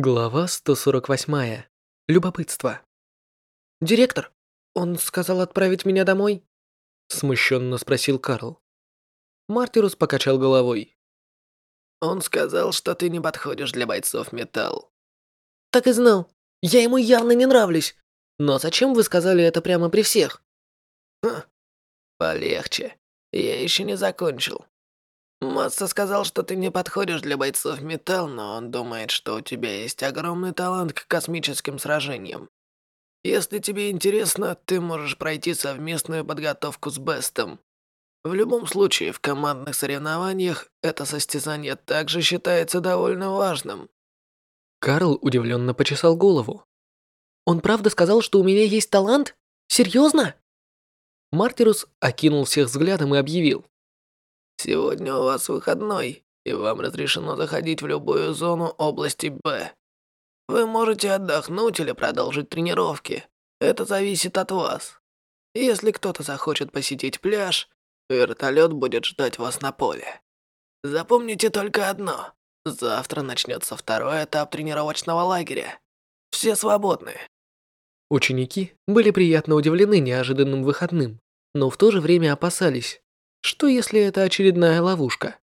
Глава 148. Любопытство. «Директор, он сказал отправить меня домой?» Смущенно спросил Карл. Мартирус покачал головой. «Он сказал, что ты не подходишь для бойцов металл». «Так и знал. Я ему явно не нравлюсь. Но зачем вы сказали это прямо при всех?» «Хм, полегче. Я еще не закончил. Масса сказал, что ты не подходишь для бойцов металл, но он думает, что у тебя есть огромный талант к космическим сражениям. Если тебе интересно, ты можешь пройти совместную подготовку с Бестом. В любом случае, в командных соревнованиях это состязание также считается довольно важным. Карл удивленно почесал голову. «Он правда сказал, что у меня есть талант? Серьезно?» Мартирус окинул всех взглядом и объявил. Сегодня у вас выходной, и вам разрешено заходить в любую зону области Б. Вы можете отдохнуть или продолжить тренировки. Это зависит от вас. Если кто-то захочет посетить пляж, вертолет будет ждать вас на поле. Запомните только одно. Завтра начнется второй этап тренировочного лагеря. Все свободны. Ученики были приятно удивлены неожиданным выходным, но в то же время опасались, что если это очередная ловушка?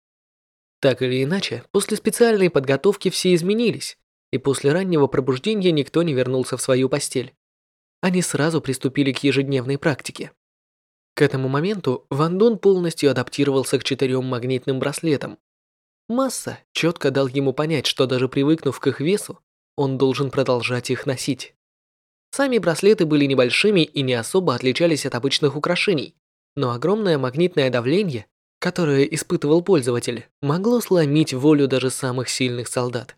Так или иначе, после специальной подготовки все изменились, и после раннего пробуждения никто не вернулся в свою постель. Они сразу приступили к ежедневной практике. К этому моменту Ван Дун полностью адаптировался к четырем магнитным браслетам. Масса четко дал ему понять, что даже привыкнув к их весу, он должен продолжать их носить. Сами браслеты были небольшими и не особо отличались от обычных украшений, но огромное магнитное давление, которое испытывал пользователь, могло сломить волю даже самых сильных солдат.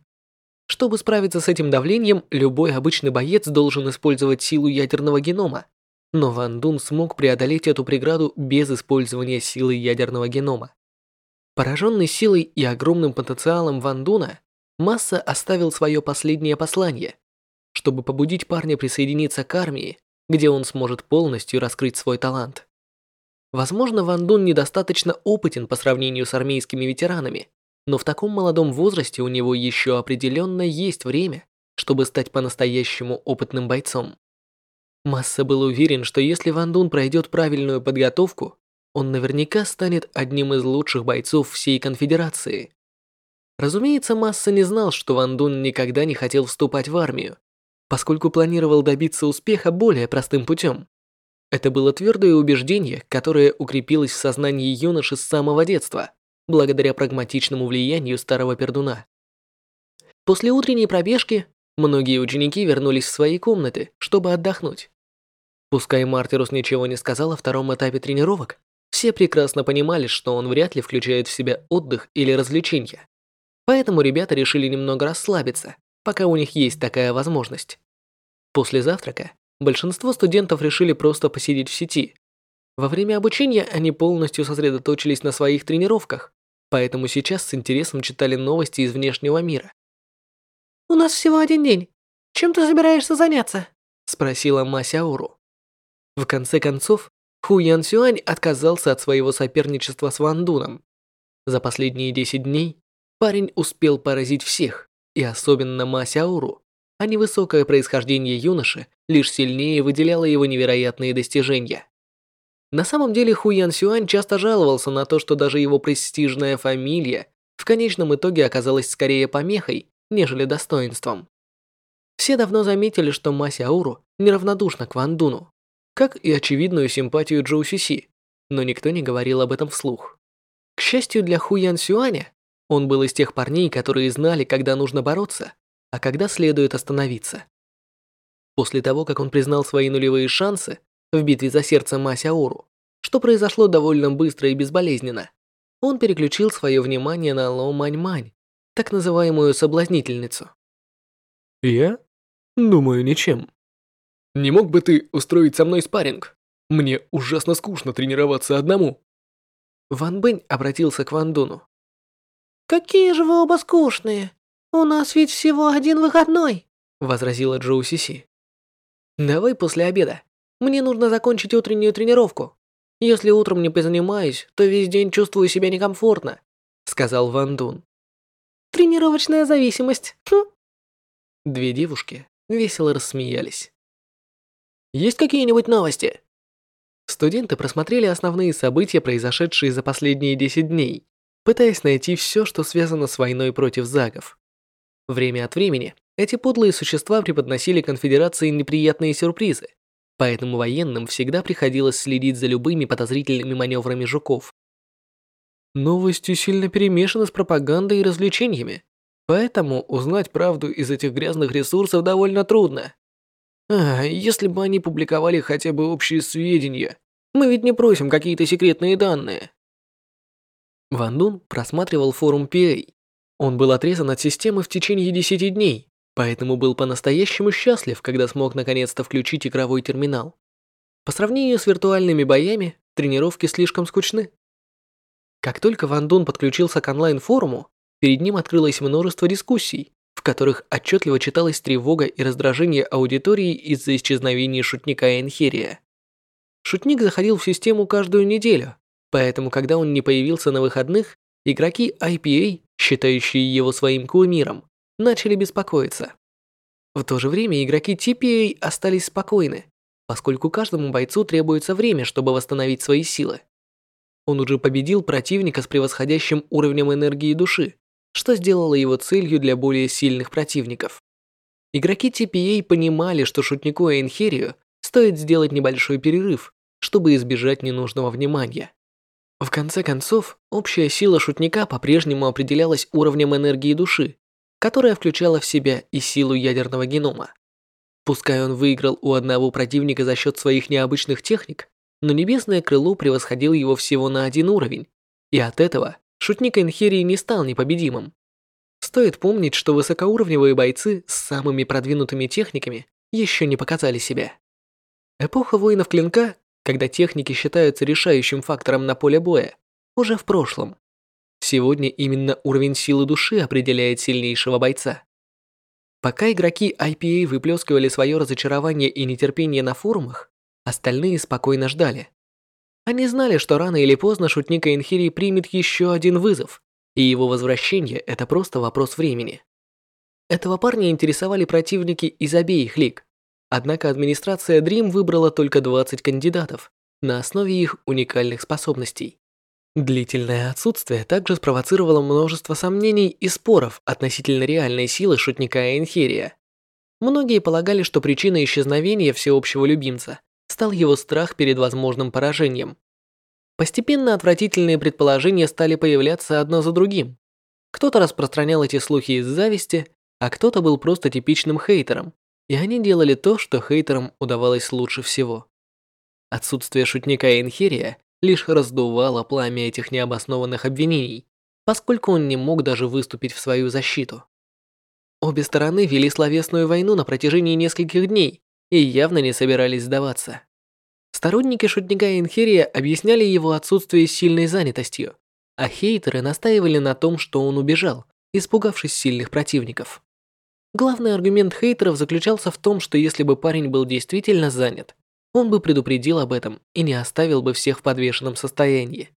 Чтобы справиться с этим давлением, любой обычный боец должен использовать силу ядерного генома. Но Ван Дун смог преодолеть эту преграду без использования силы ядерного генома. Пораженный силой и огромным потенциалом Ван Дуна, Масса оставил свое последнее послание, чтобы побудить парня присоединиться к армии, где он сможет полностью раскрыть свой талант. Возможно, Ван Дун недостаточно опытен по сравнению с армейскими ветеранами, но в таком молодом возрасте у него еще определенно есть время, чтобы стать по-настоящему опытным бойцом. Масса был уверен, что если Ван Дун пройдет правильную подготовку, он наверняка станет одним из лучших бойцов всей конфедерации. Разумеется, Масса не знал, что Ван Дун никогда не хотел вступать в армию, поскольку планировал добиться успеха более простым путем. Это было твердое убеждение, которое укрепилось в сознании юноши с самого детства, благодаря прагматичному влиянию старого пердуна. После утренней пробежки многие ученики вернулись в свои комнаты, чтобы отдохнуть. Пускай Мартирус ничего не сказал о втором этапе тренировок, все прекрасно понимали, что он вряд ли включает в себя отдых или развлечения. Поэтому ребята решили немного расслабиться, пока у них есть такая возможность. После завтрака большинство студентов решили просто посидеть в сети. Во время обучения они полностью сосредоточились на своих тренировках, поэтому сейчас с интересом читали новости из внешнего мира. «У нас всего один день. Чем ты собираешься заняться?» – спросила Масяору. В конце концов, Ху Ян Сюань отказался от своего соперничества с Ван Дуном. За последние 10 дней парень успел поразить всех, и особенно Масяору, а невысокое происхождение юноши лишь сильнее выделяло его невероятные достижения. На самом деле Хуян Сюань часто жаловался на то, что даже его престижная фамилия в конечном итоге оказалась скорее помехой, нежели достоинством. Все давно заметили, что Ма Сяору неравнодушна к Ван Дуну, как и очевидную симпатию Джоу Сюси, но никто не говорил об этом вслух. К счастью для Хуян Сюаня, он был из тех парней, которые знали, когда нужно бороться, а когда следует остановиться. После того, как он признал свои нулевые шансы в битве за сердце Масяору, что произошло довольно быстро и безболезненно, он переключил свое внимание на Ло Мань-Мань, так называемую соблазнительницу. «Я? Думаю, ничем. Не мог бы ты устроить со мной спарринг? Мне ужасно скучно тренироваться одному». Ван Бэнь обратился к Ван Дуну. «Какие же вы оба скучные! «У нас ведь всего один выходной», — возразила Джоу Сиси. «Давай после обеда. Мне нужно закончить утреннюю тренировку. Если утром не позанимаюсь, то весь день чувствую себя некомфортно», — сказал Ван Дун. «Тренировочная зависимость. Хм. Две девушки весело рассмеялись. «Есть какие-нибудь новости?» Студенты просмотрели основные события, произошедшие за последние 10 дней, пытаясь найти все, что связано с войной против загов. Время от времени эти подлые существа преподносили конфедерации неприятные сюрпризы, поэтому военным всегда приходилось следить за любыми подозрительными маневрами жуков. Новости сильно перемешаны с пропагандой и развлечениями, поэтому узнать правду из этих грязных ресурсов довольно трудно. А, если бы они публиковали хотя бы общие сведения. Мы ведь не просим какие-то секретные данные. Ван Дун просматривал форум PA. Он был отрезан от системы в течение 10 дней, поэтому был по-настоящему счастлив, когда смог наконец-то включить игровой терминал. По сравнению с виртуальными боями, тренировки слишком скучны. Как только Ван Дун подключился к онлайн-форуму, перед ним открылось множество дискуссий, в которых отчетливо читалась тревога и раздражение аудитории из-за исчезновения шутника Энхерия. Шутник заходил в систему каждую неделю, поэтому когда он не появился на выходных, игроки IPA, считающие его своим кумиром, начали беспокоиться. В то же время игроки TPA остались спокойны, поскольку каждому бойцу требуется время, чтобы восстановить свои силы. Он уже победил противника с превосходящим уровнем энергии души, что сделало его целью для более сильных противников. Игроки TPA понимали, что шутнику Эйнхерию стоит сделать небольшой перерыв, чтобы избежать ненужного внимания. В конце концов, общая сила шутника по-прежнему определялась уровнем энергии души, которая включала в себя и силу ядерного генома. Пускай он выиграл у одного противника за счет своих необычных техник, но небесное крыло превосходило его всего на один уровень, и от этого шутник Энхерии не стал непобедимым. Стоит помнить, что высокоуровневые бойцы с самыми продвинутыми техниками еще не показали себя. Эпоха воинов клинка, когда техники считаются решающим фактором на поле боя, уже в прошлом. Сегодня именно уровень силы души определяет сильнейшего бойца. Пока игроки IPA выплескивали свое разочарование и нетерпение на форумах, остальные спокойно ждали. Они знали, что рано или поздно шутник Энхири примет еще один вызов, и его возвращение – это просто вопрос времени. Этого парня интересовали противники из обеих лиг, однако администрация Dream выбрала только 20 кандидатов на основе их уникальных способностей. Длительное отсутствие также спровоцировало множество сомнений и споров относительно реальной силы шутника Энхерия. Многие полагали, что причиной исчезновения всеобщего любимца стал его страх перед возможным поражением. Постепенно отвратительные предположения стали появляться одно за другим. Кто-то распространял эти слухи из зависти, а кто-то был просто типичным хейтером, и они делали то, что хейтерам удавалось лучше всего. Отсутствие шутника Энхерия лишь раздувало пламя этих необоснованных обвинений, поскольку он не мог даже выступить в свою защиту. Обе стороны вели словесную войну на протяжении нескольких дней, и явно не собирались сдаваться. Сторонники шутника Инхерия объясняли его отсутствие сильной занятостью, а хейтеры настаивали на том, что он убежал, испугавшись сильных противников. Главный аргумент хейтеров заключался в том, что если бы парень был действительно занят, он бы предупредил об этом и не оставил бы всех в подвешенном состоянии.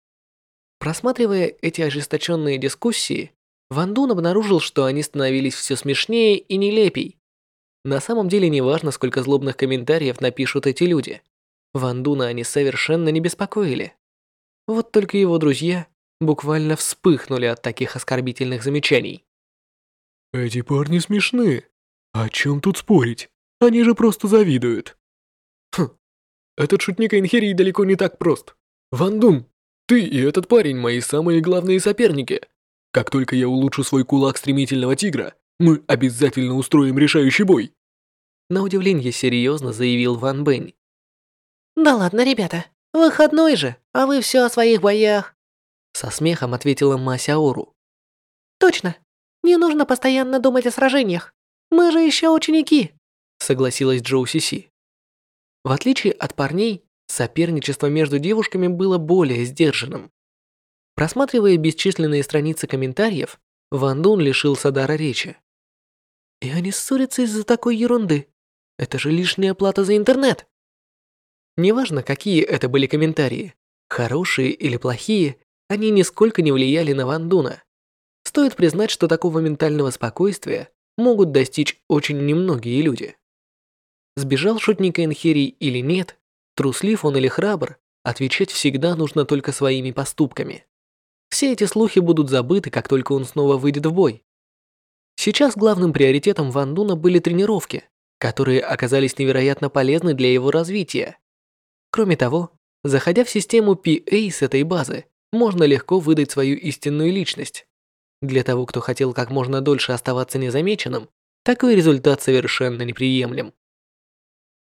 Просматривая эти ожесточенные дискуссии, Ван Дун обнаружил, что они становились все смешнее и нелепей, на самом деле не важно, сколько злобных комментариев напишут эти люди. Ван Дуна они совершенно не беспокоили. Вот только его друзья буквально вспыхнули от таких оскорбительных замечаний. «Эти парни смешны. О чем тут спорить? Они же просто завидуют». «Хм, этот шутник Инхерии далеко не так прост. Ван Дун, ты и этот парень мои самые главные соперники. Как только я улучшу свой кулак стремительного тигра, мы обязательно устроим решающий бой. На удивление серьезно заявил Ван Бэнь. Да ладно, ребята, выходной же, а вы все о своих боях. Со смехом ответила Мася Ору. Точно, не нужно постоянно думать о сражениях. Мы же еще ученики. Согласилась Джоу Сиси. В отличие от парней, соперничество между девушками было более сдержанным. Просматривая бесчисленные страницы комментариев, Ван Дун лишился дара речи. И они ссорятся из-за такой ерунды. Это же лишняя плата за интернет. Неважно, какие это были комментарии, хорошие или плохие, они нисколько не влияли на Ван Дуна. Стоит признать, что такого ментального спокойствия могут достичь очень немногие люди. Сбежал шутник Энхерий или нет, труслив он или храбр, отвечать всегда нужно только своими поступками. Все эти слухи будут забыты, как только он снова выйдет в бой. Сейчас главным приоритетом Ван Дуна были тренировки, которые оказались невероятно полезны для его развития. Кроме того, заходя в систему PA с этой базы, можно легко выдать свою истинную личность. Для того, кто хотел как можно дольше оставаться незамеченным, такой результат совершенно неприемлем.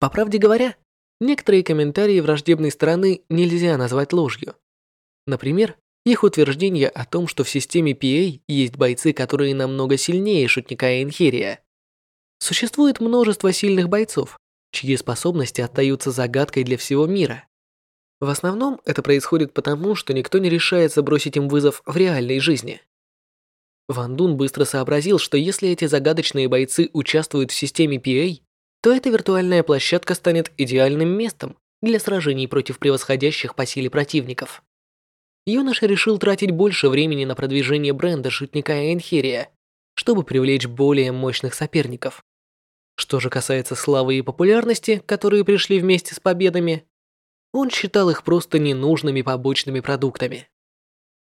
По правде говоря, некоторые комментарии враждебной стороны нельзя назвать ложью. Например, их утверждение о том, что в системе PA есть бойцы, которые намного сильнее шутника Энхерия. Существует множество сильных бойцов, чьи способности остаются загадкой для всего мира. В основном это происходит потому, что никто не решается бросить им вызов в реальной жизни. Ван Дун быстро сообразил, что если эти загадочные бойцы участвуют в системе PA, то эта виртуальная площадка станет идеальным местом для сражений против превосходящих по силе противников. Юноша решил тратить больше времени на продвижение бренда шутника Энхерия, чтобы привлечь более мощных соперников. Что же касается славы и популярности, которые пришли вместе с победами, он считал их просто ненужными побочными продуктами.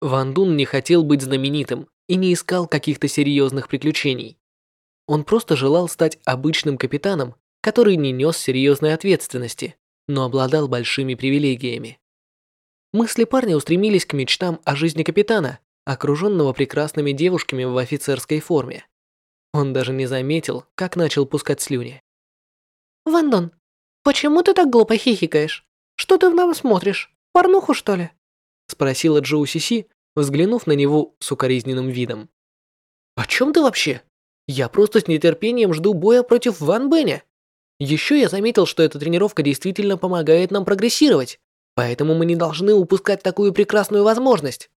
Ван Дун не хотел быть знаменитым и не искал каких-то серьезных приключений. Он просто желал стать обычным капитаном, который не нес серьезной ответственности, но обладал большими привилегиями. Мысли парня устремились к мечтам о жизни капитана, окруженного прекрасными девушками в офицерской форме. Он даже не заметил, как начал пускать слюни. «Вандон, почему ты так глупо хихикаешь? Что ты в нам смотришь? Порнуху, что ли?» Спросила Джоу Сиси, взглянув на него с укоризненным видом. «О чем ты вообще? Я просто с нетерпением жду боя против Ван Бэня. Еще я заметил, что эта тренировка действительно помогает нам прогрессировать. Поэтому мы не должны упускать такую прекрасную возможность.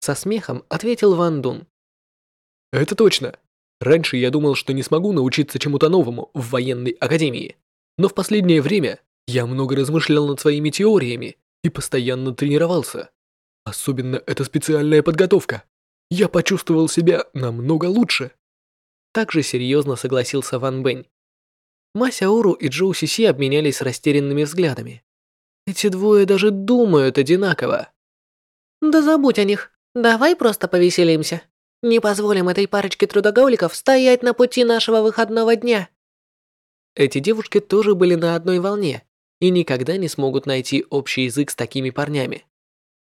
Со смехом ответил Ван Дун. Это точно. Раньше я думал, что не смогу научиться чему-то новому в военной академии. Но в последнее время я много размышлял над своими теориями и постоянно тренировался. Особенно эта специальная подготовка. Я почувствовал себя намного лучше. Также серьезно согласился Ван Бэнь. Мася Уру и Джоу Сиси обменялись растерянными взглядами. Эти двое даже думают одинаково. Да забудь о них. Давай просто повеселимся. Не позволим этой парочке трудоголиков стоять на пути нашего выходного дня. Эти девушки тоже были на одной волне и никогда не смогут найти общий язык с такими парнями.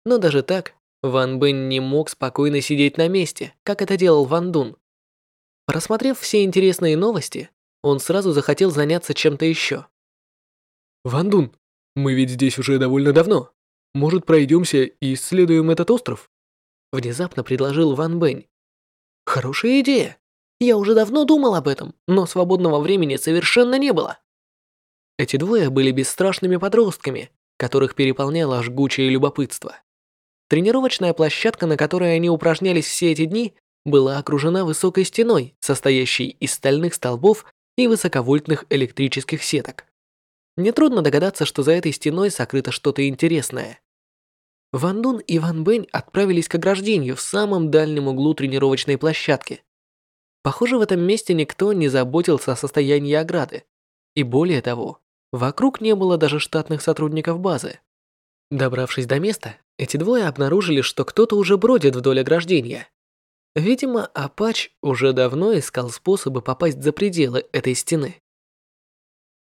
Но даже так, Ван Бен не мог спокойно сидеть на месте, как это делал Ван Дун. Просмотрев все интересные новости, он сразу захотел заняться чем-то еще. «Ван Дун, мы ведь здесь уже довольно давно. Может, пройдемся и исследуем этот остров?» Внезапно предложил Ван Бэнь. «Хорошая идея. Я уже давно думал об этом, но свободного времени совершенно не было». Эти двое были бесстрашными подростками, которых переполняло жгучее любопытство. Тренировочная площадка, на которой они упражнялись все эти дни, была окружена высокой стеной, состоящей из стальных столбов и высоковольтных электрических сеток. Нетрудно догадаться, что за этой стеной сокрыто что-то интересное. Ван Дун и Ван Бэнь отправились к ограждению в самом дальнем углу тренировочной площадки. Похоже, в этом месте никто не заботился о состоянии ограды. И более того, вокруг не было даже штатных сотрудников базы. Добравшись до места, эти двое обнаружили, что кто-то уже бродит вдоль ограждения. Видимо, Апач уже давно искал способы попасть за пределы этой стены.